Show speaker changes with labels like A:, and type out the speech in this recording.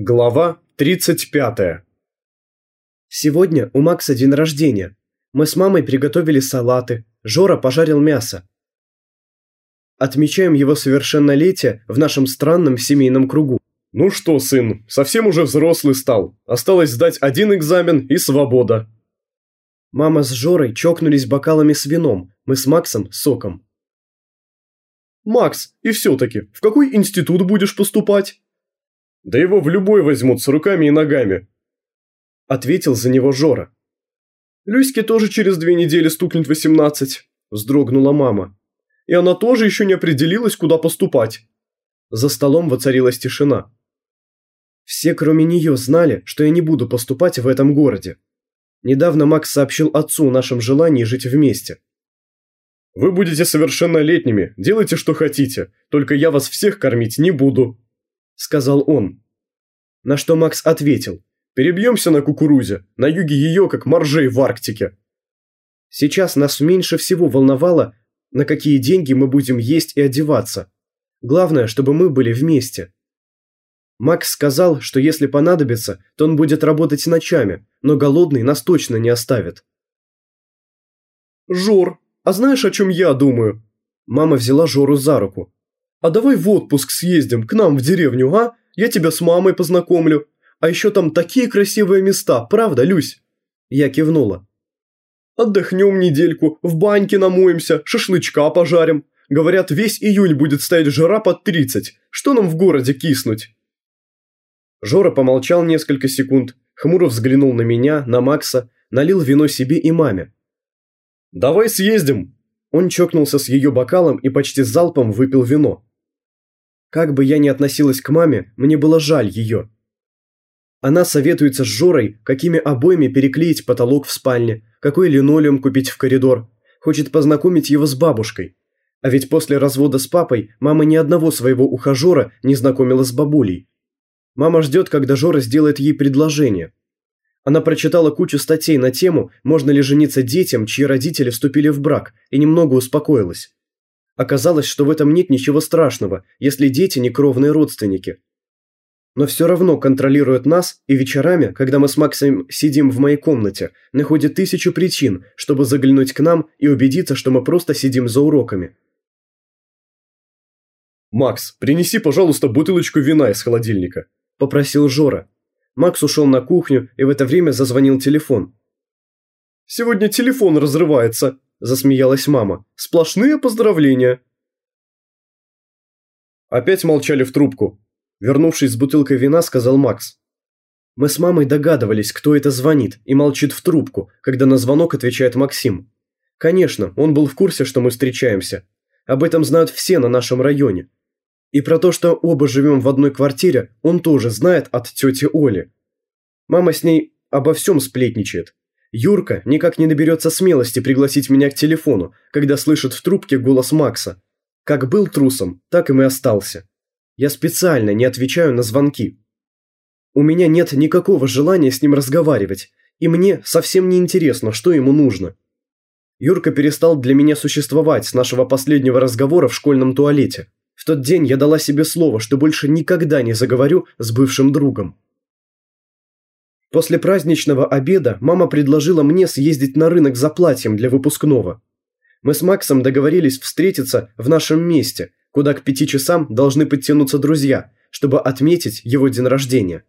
A: Глава 35
B: Сегодня у Макса день рождения. Мы с мамой приготовили салаты, Жора пожарил мясо. Отмечаем его совершеннолетие в нашем странном семейном кругу.
A: Ну что, сын, совсем уже взрослый стал. Осталось сдать один экзамен и свобода.
B: Мама с Жорой чокнулись бокалами с вином, мы с Максом – соком.
A: Макс, и все-таки, в какой институт будешь поступать? Да его в любой возьмут с руками и ногами. Ответил за него Жора. Люське тоже через две недели стукнет восемнадцать. Вздрогнула мама. И она тоже еще не определилась, куда поступать. За столом воцарилась тишина.
B: Все, кроме нее, знали, что я не буду поступать в этом городе. Недавно Макс сообщил отцу о нашем желании жить вместе.
A: «Вы будете совершеннолетними, делайте, что хотите, только я вас всех кормить не буду», сказал он. На что Макс ответил. «Перебьемся на кукурузе, на юге ее, как моржей в Арктике».
B: Сейчас нас меньше всего волновало, на какие деньги мы будем есть и одеваться. Главное, чтобы мы были вместе. Макс сказал, что если понадобится, то он будет работать ночами, но голодный нас точно не оставит.
A: «Жор, а знаешь, о чем я думаю?» Мама взяла Жору за руку. А давай в отпуск съездим к нам в деревню, а? Я тебя с мамой познакомлю. А еще там такие красивые места, правда, Люсь?» Я кивнула. «Отдохнем недельку, в баньке намоемся, шашлычка пожарим. Говорят, весь июнь будет стоять жара под 30. Что нам в городе киснуть?» Жора помолчал несколько секунд, хмуро взглянул на меня, на Макса, налил вино себе и маме. «Давай съездим!» Он чокнулся с ее бокалом и почти залпом выпил вино. Как бы я ни относилась к маме, мне было жаль ее. Она советуется с Жорой, какими обоями переклеить потолок в спальне, какой линолеум купить в коридор. Хочет познакомить его с бабушкой. А ведь после развода с папой мама ни одного своего ухажера не знакомила с бабулей. Мама ждет, когда Жора сделает ей предложение. Она прочитала кучу статей на тему, можно ли жениться детям, чьи родители вступили в брак, и немного успокоилась. Оказалось, что в этом нет ничего страшного, если дети не кровные родственники. Но все равно контролирует нас, и вечерами, когда мы с Максом сидим в моей комнате, находит тысячу причин, чтобы заглянуть к нам и убедиться, что мы просто сидим за уроками. «Макс, принеси, пожалуйста, бутылочку вина из холодильника», – попросил Жора. Макс ушел на кухню, и в это время зазвонил телефон. «Сегодня телефон разрывается», – засмеялась мама. «Сплошные поздравления!» Опять молчали в трубку. Вернувшись с бутылкой вина, сказал Макс. Мы с мамой догадывались, кто это звонит, и молчит в трубку, когда на звонок отвечает Максим. Конечно, он был в курсе, что мы встречаемся. Об этом знают все на нашем районе. И про то, что оба живем в одной квартире, он тоже знает от тети Оли. Мама с ней обо всем сплетничает. Юрка никак не наберется смелости пригласить меня к телефону, когда слышит в трубке голос Макса. Как был трусом, так им и остался. Я специально не отвечаю на звонки. У меня нет никакого желания с ним разговаривать, и мне совсем не интересно, что ему нужно. Юрка перестал для меня существовать с нашего последнего разговора в школьном туалете. В тот день я дала себе слово, что больше никогда не заговорю с бывшим другом. После праздничного обеда мама предложила мне съездить на рынок за платьем для выпускного. Мы с Максом договорились встретиться в нашем месте, куда к пяти часам должны подтянуться друзья, чтобы отметить его день рождения.